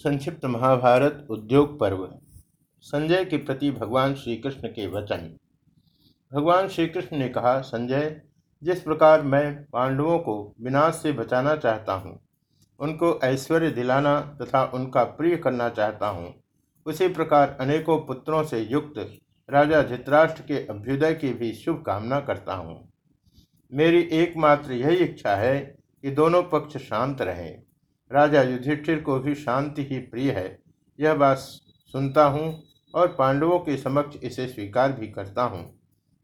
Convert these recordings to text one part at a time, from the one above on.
संक्षिप्त महाभारत उद्योग पर्व, संजय के प्रति भगवान श्री कृष्ण के वचन। भगवान श्री कृष्ण ने कहा, संजय, जिस प्रकार मैं पांडवों को विनाश से बचाना चाहता हूँ, उनको ऐश्वर्य दिलाना तथा उनका प्रिय करना चाहता हूँ, उसी प्रकार अनेकों पुत्रों से युक्त राजा धृतराष्ट्र के अभ्युदय की भी शुभकामना करता हूँ। मेरी एकमात्र यही इच्छा है कि दोनों पक्ष शांत रहें। राजा युधिष्ठिर को भी शांति ही प्रिय है। यह बात सुनता हूँ और पांडवों के समक्ष इसे स्वीकार भी करता हूँ।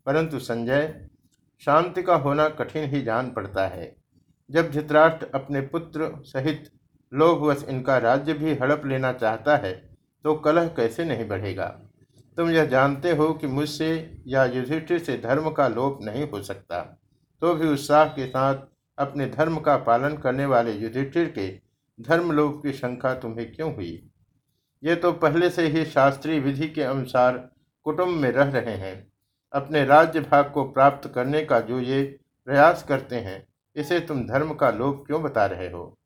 परंतु संजय, शांति का होना कठिन ही जान पड़ता है। जब धृतराष्ट्र अपने पुत्र सहित लोभवश इनका राज्य भी हड़प लेना चाहता है तो कलह कैसे नहीं बढ़ेगा? तुम यह जानते हो कि मुझसे या युधिष्ठिर से धर्म का लोप नहीं हो सकता। तो भी उत्साह के साथ अपने धर्म का पालन करने वाले युधिष्ठिर के धर्मलोक की शंका तुम्हें क्यों हुई? ये तो पहले से ही शास्त्रीय विधि के अनुसार कुटुंब में रह रहे हैं। अपने राज्य भाग को प्राप्त करने का जो ये प्रयास करते हैं, इसे तुम धर्म का लोभ क्यों बता रहे हो?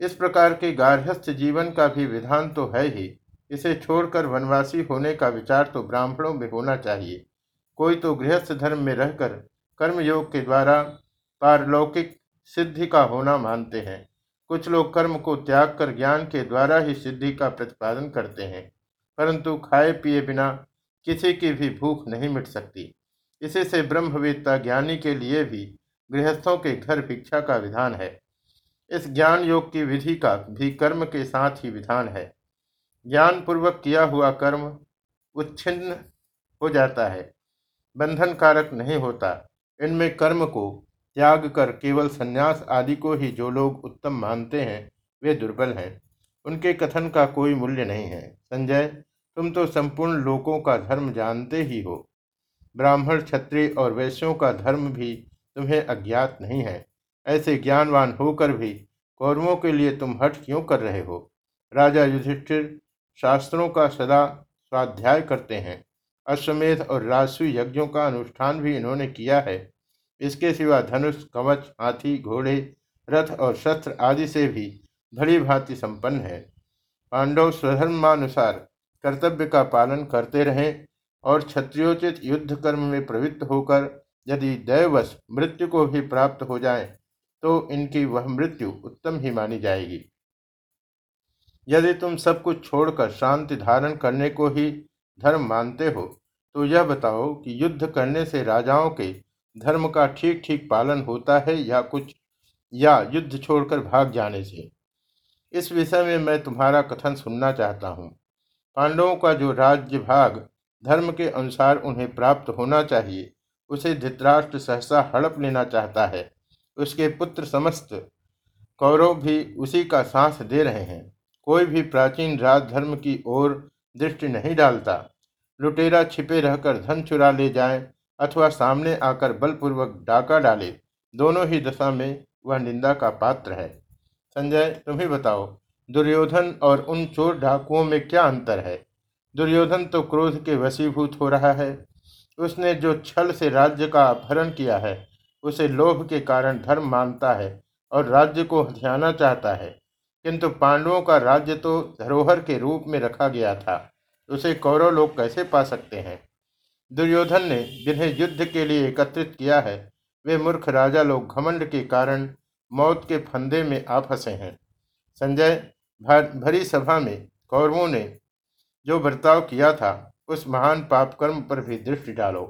इस प्रकार के गार्हस्थ जीवन का भी विधान तो है ही। इसे छोड़कर वनवासी होने का विचार तो ब्राह्मणों में होना चाहिए। कोई तो गृहस्थ धर्म में रहकर कर्मयोग के द्वारा पारलौकिक सिद्धि का होना मानते हैं। कुछ लोग कर्म को त्याग कर ज्ञान के द्वारा ही सिद्धि का प्रतिपादन करते हैं, परंतु खाए पिए बिना किसी की भी भूख नहीं मिट सकती। इसी से ब्रह्मवेत्ता ज्ञानी के लिए भी गृहस्थों के घर भिक्षा का विधान है। इस ज्ञान योग की विधि का भी कर्म के साथ ही विधान है। ज्ञान पूर्वक किया हुआ कर्म उच्छिन्न हो जाता है बंधन कारक नहीं होता। इनमें कर्म को त्याग कर केवल संन्यास आदि को ही जो लोग उत्तम मानते हैं, वे दुर्बल हैं। उनके कथन का कोई मूल्य नहीं है। संजय, तुम तो संपूर्ण लोकों का धर्म जानते ही हो। ब्राह्मण, क्षत्रिय और वैश्यों का धर्म भी तुम्हें अज्ञात नहीं है। ऐसे ज्ञानवान होकर भी कौरवों के लिए तुम हट क्यों कर रहे हो? राजा युधिष्ठिर शास्त्रों का सदा स्वाध्याय करते हैं। अश्वमेध और राजस्व यज्ञों का अनुष्ठान भी इन्होंने किया है। इसके सिवा धनुष, कवच, हाथी, घोड़े, रथ और शस्त्र आदि से भी भली भांति संपन्न है। पांडव स्वधर्मानुसार कर्तव्य का पालन करते रहें और क्षत्रियोचित युद्ध कर्म में प्रवृत्त होकर यदि दैवश मृत्यु को भी प्राप्त हो जाए तो इनकी वह मृत्यु उत्तम ही मानी जाएगी। यदि तुम सब कुछ छोड़कर शांति धारण करने को ही धर्म मानते हो तो यह बताओ कि युद्ध करने से राजाओं के धर्म का ठीक ठीक पालन होता है या कुछ, या युद्ध छोड़कर भाग जाने से। इस विषय में मैं तुम्हारा कथन सुनना चाहता हूँ। पांडवों का जो राज्य भाग धर्म के अनुसार उन्हें प्राप्त होना चाहिए, उसे धृतराष्ट्र सहसा हड़प लेना चाहता है। उसके पुत्र समस्त कौरव भी उसी का सांस दे रहे हैं। कोई भी प्राचीन राजधर्म की ओर दृष्टि नहीं डालता। लुटेरा छिपे रहकर धन चुरा ले जाए अथवा सामने आकर बलपूर्वक डाका डाले, दोनों ही दशा में वह निंदा का पात्र है। संजय, तुम्हें बताओ, दुर्योधन और उन चोर डाकुओं में क्या अंतर है? दुर्योधन तो क्रोध के वशीभूत हो रहा है। उसने जो छल से राज्य का अपहरण किया है, उसे लोभ के कारण धर्म मानता है और राज्य को हथियाना चाहता है। किंतु पांडवों का राज्य तो धरोहर के रूप में रखा गया था। उसे कौरव लोग कैसे पा सकते हैं? दुर्योधन ने जिन्हें युद्ध के लिए एकत्रित किया है, वे मूर्ख राजा लोग घमंड के कारण मौत के फंदे में आ फंसे हैं। संजय, भरी सभा में कौरवों ने जो बर्ताव किया था, उस महान पाप कर्म पर भी दृष्टि डालो।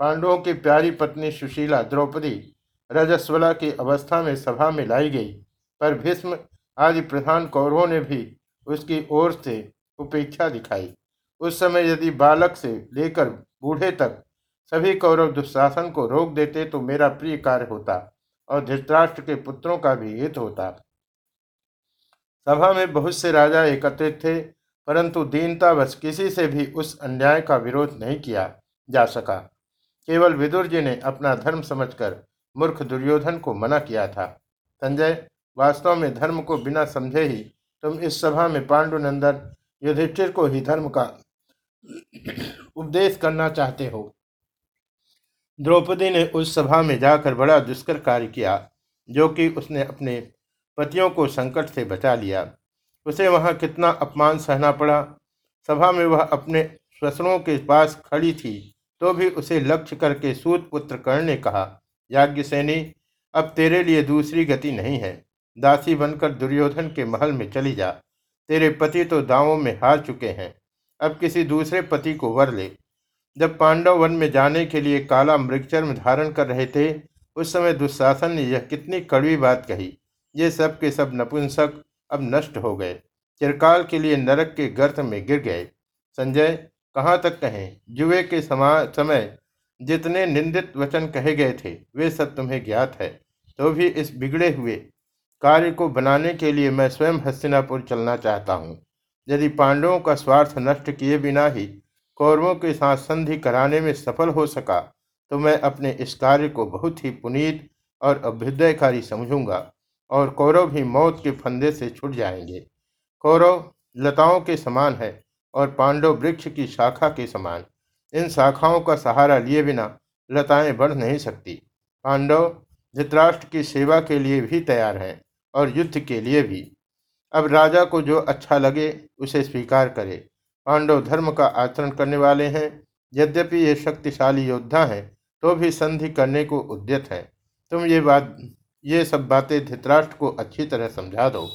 पांडवों की प्यारी पत्नी सुशीला द्रौपदी रजस्वला की अवस्था में सभा में लाई गई, पर भीष्म आदि प्रधान कौरवों ने भी उसकी ओर से उपेक्षा दिखाई। उस समय यदि बालक से लेकर बूढ़े तक सभी कौरव दुशासन को रोक देते तो मेरा प्रिय कार्य होता और धृतराष्ट्र के पुत्रों का भी हित होता। सभा में बहुत से राजा एकत्रित थे, परंतु दीनतावश किसी से भी उस अन्याय का विरोध नहीं किया जा सका। केवल विदुर जी ने अपना धर्म समझकर मूर्ख दुर्योधन को मना किया था। संजय, वास्तव में धर्म को बिना समझे ही तुम इस सभा में पांडुनंदन, युधिष्ठिर को ही धर्म का उपदेश करना चाहते हो। द्रौपदी ने उस सभा में जाकर बड़ा दुष्कर कार्य किया, जो कि उसने अपने पतियों को संकट से बचा लिया। उसे वहाँ कितना अपमान सहना पड़ा। सभा में वह अपने श्वसनों के पास खड़ी थी तो भी उसे लक्ष्य करके सूत पुत्र कर्ण ने कहा, याज्ञ सैनी, अब तेरे लिए दूसरी गति नहीं है। दासी बनकर दुर्योधन के महल में चली जा। तेरे पति तो दावों में हार चुके हैं। अब किसी दूसरे पति को वर ले। जब पांडव वन में जाने के लिए काला मृगचर्म धारण कर रहे थे, उस समय दुशासन ने यह कितनी कड़वी बात कही। ये सब के सब नपुंसक अब नष्ट हो गए। चिरकाल के लिए नरक के गर्त में गिर गए। संजय, कहाँ तक कहें? जुए के समा, समय जितने निंदित वचन कहे गए थे, वे सब तुम्हें ज्ञात है। तो भी इस बिगड़े हुए कार्य को बनाने के लिए मैं स्वयं हस्तिनापुर चलना चाहता हूँ। यदि पांडवों का स्वार्थ नष्ट किए बिना ही कौरवों के साथ संधि कराने में सफल हो सका तो मैं अपने इस कार्य को बहुत ही पुनीत और अभ्युदयकारी समझूँगा और कौरव भी मौत के फंदे से छुट जाएँगे। कौरव लताओं के समान है और पांडव वृक्ष की शाखा के समान। इन शाखाओं का सहारा लिए बिना लताएँ बढ़ नहीं सकती। पांडव धृतराष्ट्र की सेवा के लिए भी तैयार हैं और युद्ध के लिए भी। अब राजा को जो अच्छा लगे, उसे स्वीकार करे। पांडव धर्म का आचरण करने वाले हैं। यद्यपि ये शक्तिशाली योद्धा हैं तो भी संधि करने को उद्यत है। तुम ये बात, ये सब बातें धृतराष्ट्र को अच्छी तरह समझा दो।